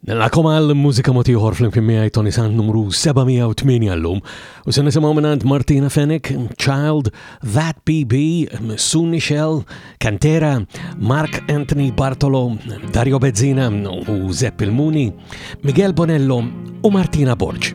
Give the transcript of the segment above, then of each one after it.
Nilqakom għal mużika mod ieħor flimkien miegħi Tony San numru 708 llum u se nisimgħu mingħand Martina Fenech, Child, That PB, Sunni Shell, Cantera, Mark Anthony Bartolo, Dario Bezzina u Zepp Ilmuni, Miguel Bonello u Martina Borg.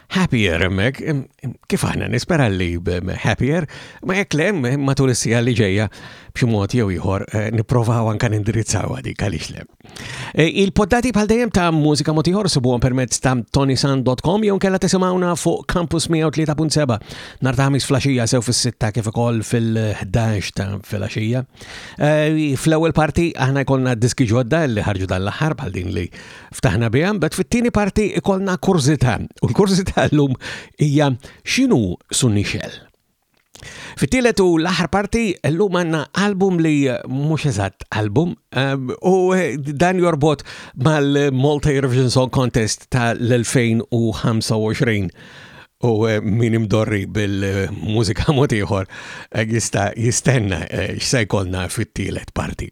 Happier hemmhekk, kif aħna nispera li happier, ma jekk le matul is-sija li ġejja b'xi mod jew ieħor eh, nipprovaw anke nindirizzaw dik għaliex le. Eh, il-poddati bħal dejjem ta' mużika mod ieħor sibuhom permezz ta' tonisan.com jew kella tisimgħuna fuq Campus 103.7 nhar ta' ħamis flaxija sew fis-sitta kif ukoll fil-11 ta' flaxija. Eh, fl-ewwel parti aħna jkollna diski ġodda li ħarġu dan l-aħħar bħal din li ftaħna biha, bet fit-tieni parti ikolna kurzita. U l-kurzita l-lum hija xinu Sunixel. Fittilet u l-aħħar parti l-lum għanna album li mhux eżatt album eh, u eh, dan jorbot mal-Malta Eurovision Song Contest ta' l-2025 u eh, min imdorri bil-mużika motiħor jista jistenna x'se jkollna fit-tielet parti.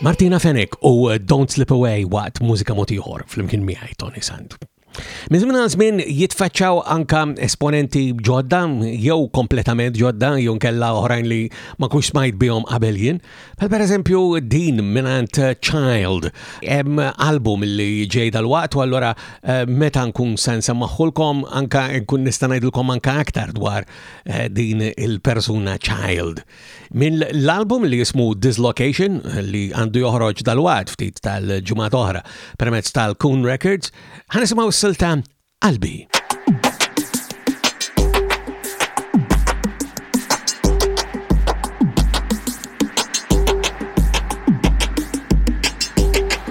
Martina Fenech u Don't Slip Away waqt mużika mod ieħor flimkien miegħi Tony Sand. Mizmin għal żmien jitfaċċaw anka esponenti ġodda jew kompletament ġodda jew kella oħrajn li ma kux smajt bihom qabel jien. Bħal pereżempju din minant Child hemm album li ġej dal-waqt u allura eh, meta nkun se nsemmaħħulkom anka nkun nista' ngħidilkom anka aktar dwar eh, din il-persuna Child. Minn l-album li jismu Dislocation li għandu joħroġ dal-wad ftit tal-ġumat oħra permezz tal-Kun Records, ħanisimaw s-silta Qalbi.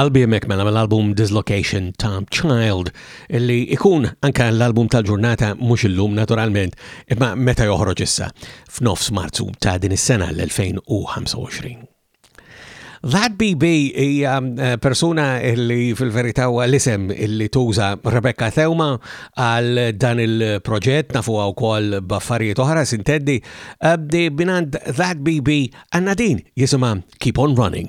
qalbi jemmek mela l-album Dislocation ta' Child illi ikun anka l-album tal-ġurnata mux illum naturalment imma meta joħroġ issa f'nofs marzu ta' din is-sena l-2025. Vlad BB hija eh, persuna li fil-verità huwa l-isem li tuża Rebecca Thewma għal dan il-proġett nafu wkoll b'affarijiet oħra sinteddi eh, binant Vlad BB għandna din jisimha Keep on Running.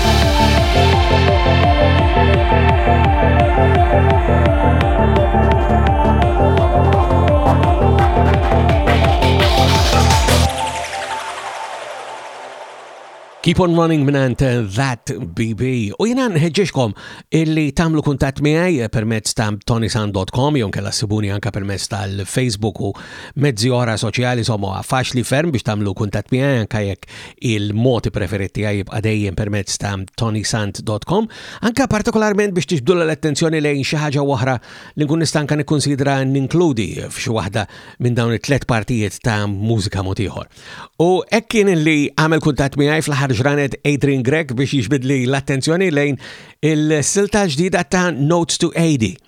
Keep on running minant uh, that BB. U jena nħedġiġkom illi tamlu kuntat miħaj uh, permezz ta' tonisan.com jon kella sibuni anka permezz tal-Facebook u mezzi ora soċjali somo għafax li ferm biex tamlu kuntat miħaj anka jek il-mod preferit tiegħi jibqa' dejjem permezz ta' tonysant.com, anka partikolarment biex tixbdula l-attenzjoni lejn xi ħaġa oħra li nkun nista' anke nikkunsidra ninkludi f'xi waħda minn dawn it-tlet partijiet ta' mużika mod ieħor. U hekk kien li għamel kuntatt miegħi fl-aħħar ġranet Adrian Grek biex jiġbidli l-attenzjoni lejn il-silta ġdida ta' Notes to 80.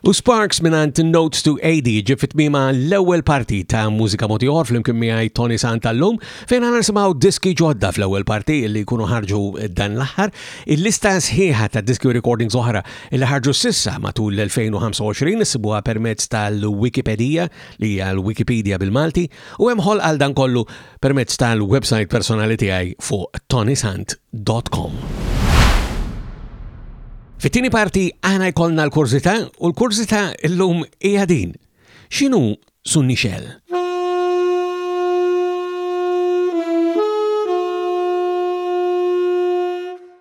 U Sparks minant Notes to AD ġi fit-tmima l-ewwel parti ta' mużika motiħor fl-imkien miegħi Tony Santa l-lum fejn għana nisimaw diski ġodda fl-ewwel parti li jkunu ħarġu dan l-aħħar. Il-lista sħiħa ta' diski u recordings oħra li ħarġu sissa matul l-2025 issibuha permezz tal-Wikipedia li hija l-Wikipedia bil-Malti u hemm ħol għal dan kollu permezz tal-websajt personali tiegħi fuq tonysant.com. Fit-tieni parti għana jkollna l-kurzita u l-kurzita illum hija din. X'inhu Sunni Shell?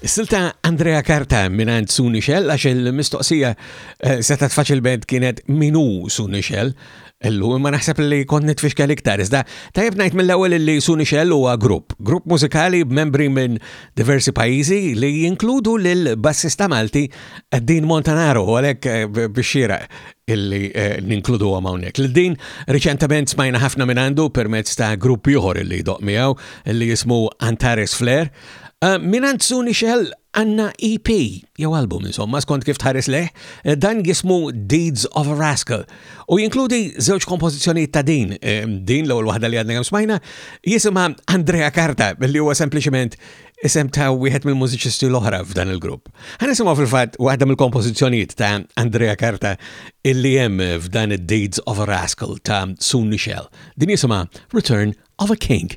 Silta Andrea Karta minant Sunixel, għax il-mistoqsija eh, seta tfaċil bed kienet minu Sunixel, Illu, imma naħseb li kont nitfixkel iktar, iżda tajjeb ngħid mill-ewwel li Suni Shell huwa grupp, grupp mużikali b'membri minn diversi pajjiżi li jinkludu lil bassista Malti Din Montanaro, għalhekk eh, biex xira illi eh, ninkludu għam hawnhekk. Lil din riċentament smajna ħafna minn għandu permezz ta' grupp ieħor illi doq miegħu illi jismu Antares Flair Eh, minant Suni Shell għanna EP, jew album insomma, skont kif tħares leħ, eh, dan jismu Deeds of a Rascal. U jinkludi żewġ kompożizzjoni ta' din, eh, din l-ewwel waħda li għadna kemm smajna, jisimha Andrea Carta, li huwa sempliċement isem ta' wieħed mill-mużiċisti l-oħra f'dan il-grupp. Ħana nisimgħu fil-fatt waħda mill-kompożizzjonijiet ta' Andrea Carta illi hemm f'dan id-Deeds of a Rascal ta' Suni Shell. Din jisimha Return of a King.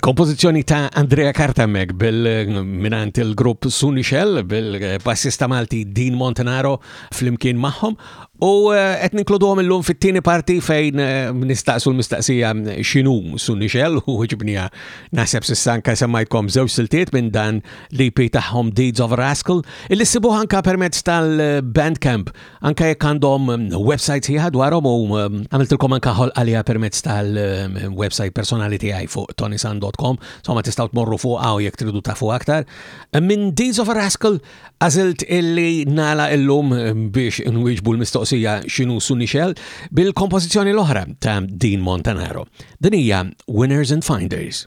Kompożizzjoni ta' Andrea Kartamek bil-minant il-grupp Suni Shell bil-bassista Malti Dean Montanaro fl-imkien magħhom u eh, qed ninkluduhom illum fit-tieni parti fejn eh, nistaqsu l-mistaqsija x'inhu Suni Shell u ġibnija naħseb sissanka semmajtkom żewġ siltiet minn dan li pi tagħhom Deeds of Rascal illi sibuh anka permezz tal-Bandcamp anke jekk għandhom um, website sħiħa dwarhom u um, għamiltilkom anke ħolq għaliha permezz tal-website um, personali tiegħi fuq tonisan.com, somma tistgħu tmorru fuq u jekk tridu tafu aktar. Minn Deeds of a Rascal għażilt illi nala illum biex nwieġbu l-mistoqsija xinu Sunni Shell bil-kompożizzjoni l-oħra ta' Dean Montanaro. Din hija Winners and Finders.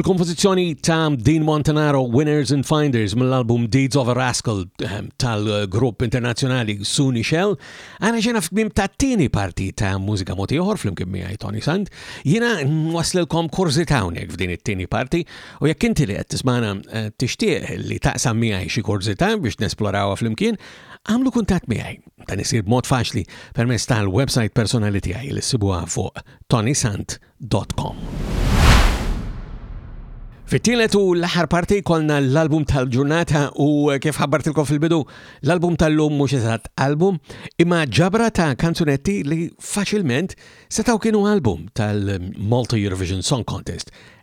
Bil-kompożizzjoni ta' Dean Montanaro Winners and Finders mill-album Deeds of a Rascal ehm, tal-grupp internazzjonali Suni Shell, għana ġena f'kmim ta' tini parti ta' mużika moti oħor fl-imkien miegħi Tony Sand, jiena nwaslilkom kurzitawnek f'din it-tieni parti U jekk inti li qed tismana eh, tixtieq li taqsam miegħi xi kurżità biex nesplorawha flimkien, għamlu kuntatt miegħi. Dan isir b'mod faċli permezz tal-website personali tiegħi li ssibuha fuq tonisant.com. Fit-tielet u l-aħħar parti kolna l-album tal-ġurnata u eh, kif ħabbartilkom fil-bidu l-album tal-lum mhux eżatt album imma ġabra ta' kanzunetti li faċilment setaw kienu album tal-Malta Eurovision Song Contest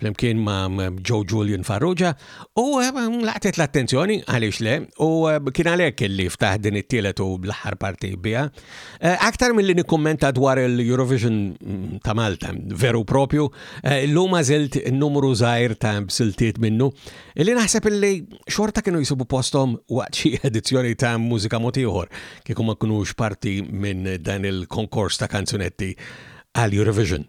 flimkien ma' Joe Julian Farrugia u eh, laqtet l-attenzjoni għaliex le u eh, kien għalhekk li ftaħ din it-tielet u l-aħħar parti biha. Eh, aktar mill-li nikkummenta dwar il-Eurovision mm, ta' Malta, veru propju, l-lum għażilt numru żgħir ta' siltiet minnu, li naħseb illi xorta kienu jisibu postom waqt xi edizzjoni ta' mużika motiħor, kieku ma kunux parti minn dan il-konkors ta' kanzunetti għal Eurovision.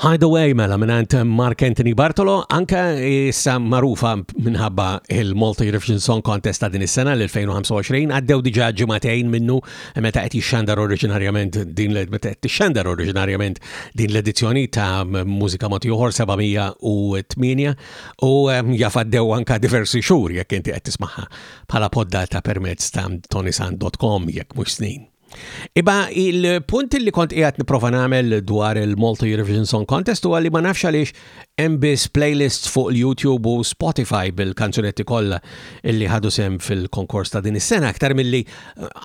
Hideaway mela minnant Mark Anthony Bartolo, anka issa marufa minħabba il-Malta Eurovision Song Contest ta' din is-sena l-2025, għaddew diġa ġimatejn minnu meta qed jixxandar oriġinarjament din l-edizzjoni ta' Mużika Moti Uħor 708 U jaf għaddew anka diversi xhur jekk inti qed tismaha bħala poddata permezz ta' tonisan.com jekk mhux snin. Iba il-punt li kont qiegħed nipprova nagħmel dwar il-Malta Eurovision Song Contest huwa li ma nafx għaliex hemm biss playlists fuq il-YouTube u Spotify bil-kanzunetti kollha li ħadu sem fil-konkors ta' din is-sena aktar milli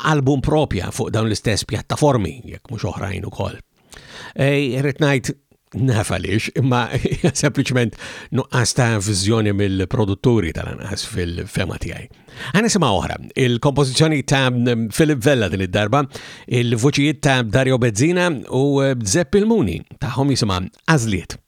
album propja fuq dawn l-istess pjattaformi jekk mhux oħrajn ukoll. Ej, rrit ngħid naf għaliex, imma sempliċement nuqqas ta' viżjoni mill-produtturi tal-anqas fil-fema tiegħi. Għana sema oħra, il-kompożizzjoni ta' Philip Vella din id-darba, il-vuċijiet ta' Dario Bezzina u Zepp il-Muni tagħhom jisimha Azliet.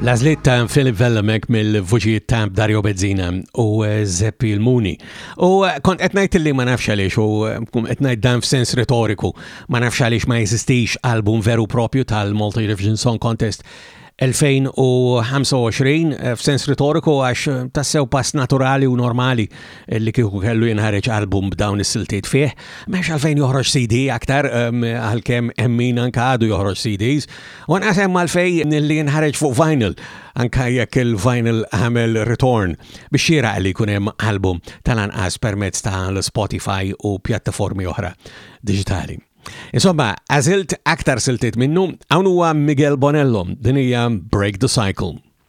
L-għażliet ta' Philip Vellemek mill-vuċijiet ta' Dario Bezzina u eh, Zeppi l-Muni. U eh, kont qed ngħid li ma nafx għaliex u eh, qed ngħid dan f'sens retoriku, ma nafx għaliex ma jeżistix album veru propju tal-Malta Eurovision Song Contest 2025 f'sens retoriku għax tassew pass naturali u normali li kieku kellu jinħareġ album b'dawn is-siltiet fih, m'hemmx għalfejn joħroġ CD aktar ehm, għalkemm hemm min anke għadu joħroġ CDs, u nqas hemm għalfejn li jinħareġ fuq vinyl anke jekk il-vinyl għamel return biex xira li jkun hemm album tal-anqas permezz ta' l-Spotify u pjattaformi oħra digitali. Insomma, għażilt aktar siltiet minnu, hawn huwa Miguel Bonello, din hija Break the Cycle.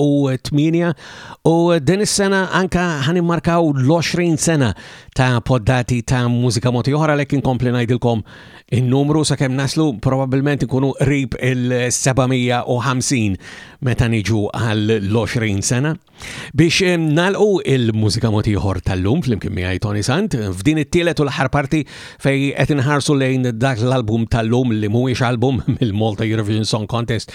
2008 u din is-sena anka ħanimmarkaw l-20 sena ta' poddati ta' mużika moti oħra lek inkompli ngħidilkom in-numru sakemm naslu probabbilment ikunu qrib il-750 meta niġu għal l-20 sena. Biex eh, nalqu il-mużika moti oħor tal-lum fl-imkien miegħi Tony Sant f'din it-tielet u l-ħar parti fej qed inħarsu lejn dak l-album tal-lum li mhuwiex album mill-Malta Eurovision Song Contest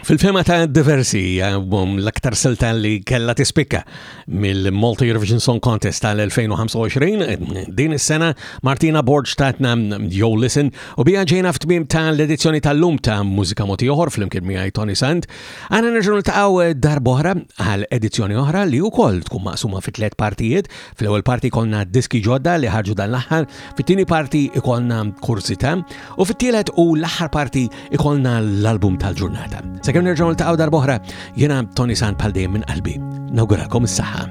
Fil-fema ta' diversi hija um, l-aktar silta li kella tispikka mill-Malta Eurovision Song Contest tal-2025. Din is-sena Martina Borg tatna Yo Listen u bija ġejna f'tmim ta' l-edizzjoni tal-lum ta' Mużika Moti Oħor fl-imkien miegħi Tony Sand. Għana nerġgħu niltaqgħu darbohra għal edizzjoni oħra li wkoll tkun maqsuma fi tliet partijiet Fl-ewwel parti konna diski ġodda li ħarġu dan l-aħħar, fit-tieni parti ikolna kursita u fit-tielet u l-aħħar parti ikolna l-album tal-ġurnata. Sakemm nerġgħu niltaqgħu darb'oħra, jiena Tony San bħal dejjem minn qalbi. Nawgurakom is-saħħa.